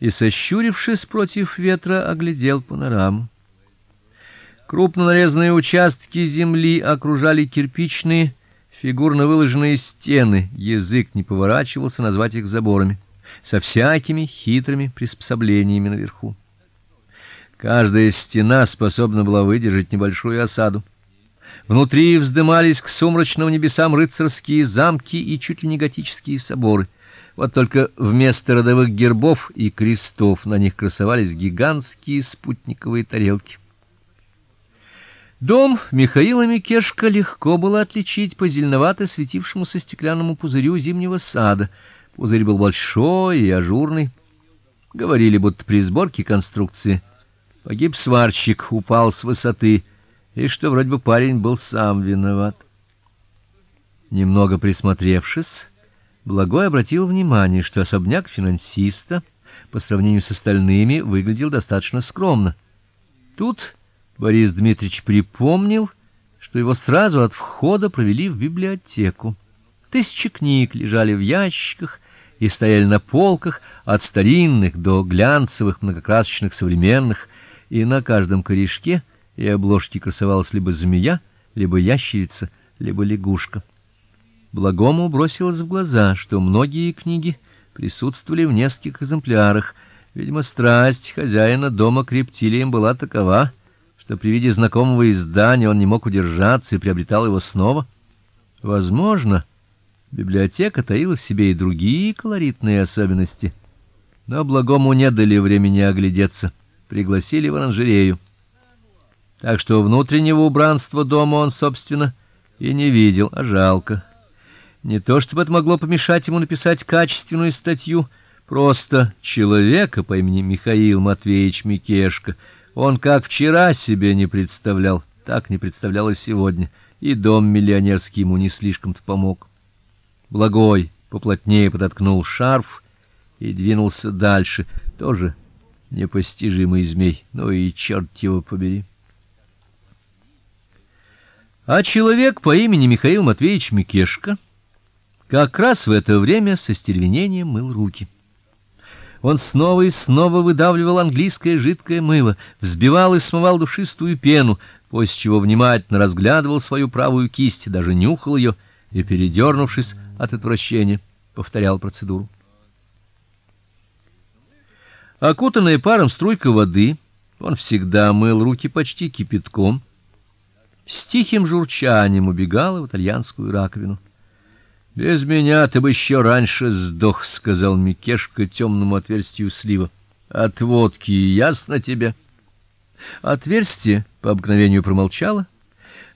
и сощурившись против ветра, оглядел панораму. Крупно нарезанные участки земли окружали кирпичные, фигурно выложенные стены. Язык не поворачивался назвать их заборами, со всякими хитрыми приспособлениями наверху. Каждая стена способна была выдержать небольшую осаду. Внутри вздымались к сумрачным небесам рыцарские замки и чуть ли не готические соборы. Вот только вместо родовых гербов и крестов на них красовались гигантские спутниковые тарелки. Дом Михаила Микешка легко было отличить по зеленовато светившемуся стеклянному пузырю зимнего сада. Пузырь был большой и ажурный. Говорили, будто при сборке конструкции погиб сварщик, упал с высоты и что вроде бы парень был сам виноват. Немного присмотревшись, Благой обратил внимание, что особняк финансиста по сравнению с остальными выглядел достаточно скромно. Тут Борис Дмитриевич припомнил, что его сразу от входа провели в библиотеку. Тысячи книг лежали в ящиках и стояли на полках, от старинных до глянцевых, многокрасочных современных, и на каждом корешке и обложке красовалась либо змея, либо ящерица, либо лягушка. Благому бросилось в глаза, что многие книги присутствовали в нескольких экземплярах. Видимо, страсть хозяина дома к рептилиям была такова, что при виде знакомого издания он не мог удержаться и приобретал его снова. Возможно, библиотека таила в себе и другие колоритные особенности. Но благому не дали времени оглядеться, пригласили в оранжерею так что внутреннего убранства дома он, собственно, и не видел, а жалко. Не то чтобы это могло помешать ему написать качественную статью, просто человека по имени Михаил Матвеевич Микешка он как вчера себе не представлял, так не представлял и сегодня, и дом миллионерский ему не слишком-то помог. Благой поплотнее подоткнул шарф и двинулся дальше, тоже непостижимый змей, ну и черт его побери. А человек по имени Михаил Матвеевич Микешка как раз в это время со стервенением мыл руки. Он снова и снова выдавливал английское жидкое мыло, взбивал и смывал душистую пену, после чего внимательно разглядывал свою правую кисть, даже нюхал ее и, передернувшись от отвращения, повторял процедуру. Окутанная паром струйка воды, он всегда мыл руки почти кипятком с тихим журчанием убегала в итальянскую раковину. Без меня ты бы еще раньше сдох, сказал Микешка темному отверстию слива. От водки ясно тебе. Отверстие по обыкновению промолчало,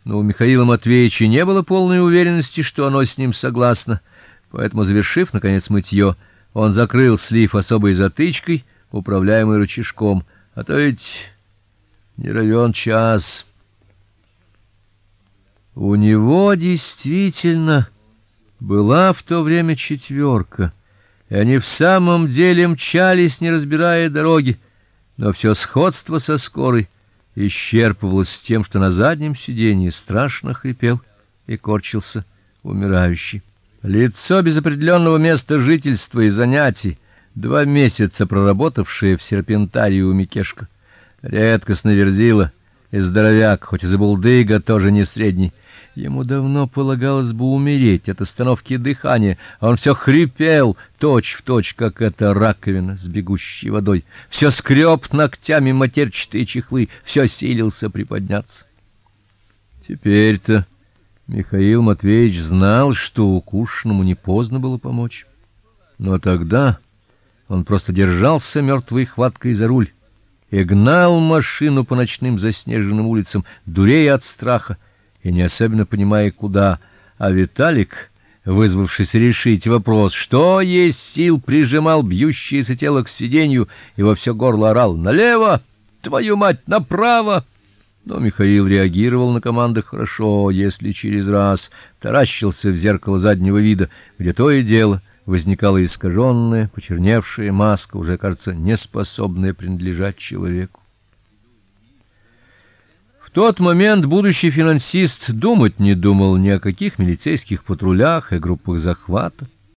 но у Михаила Матвеевича не было полной уверенности, что оно с ним согласно. Поэтому, завершив наконец мытье, он закрыл слив особой затычкой, управляемой рычажком, а то ведь не равен час. У него действительно была в то время четверка, и они в самом деле мчались, не разбирая дороги, но все сходство со скорой исчерпывалось тем, что на заднем сиденье страшно хрипел и корчился умирающий. Лицо без определенного места жительства и занятий, два месяца проработавшее в серпентарии у Микешка, редкостно верзила и здоровяк, хоть и забулдыга, тоже не средний, Ему давно полагалось бы умереть от остановки дыхания, а он все хрипел, точь в точь, как эта раковина с бегущей водой. Все скреб ногтями матерчатые чехлы, все силился приподняться. Теперь-то Михаил Матвеевич знал, что укушенному не поздно было помочь. Но тогда он просто держался мертвой хваткой за руль и гнал машину по ночным заснеженным улицам, дурея от страха и не особенно понимая куда, а Виталик, вызвавшись решить вопрос, что есть сил, прижимал бьющееся тело к сиденью и во все горло орал: "Налево, твою мать, направо!" Но Михаил реагировал на команды хорошо, если через раз таращился в зеркало заднего вида, где то и дело возникала искаженная, почерневшая маска, уже, кажется, неспособная принадлежать человеку тот момент будущий финансист думать не думал ни о каких милицейских патрулях и группах захвата.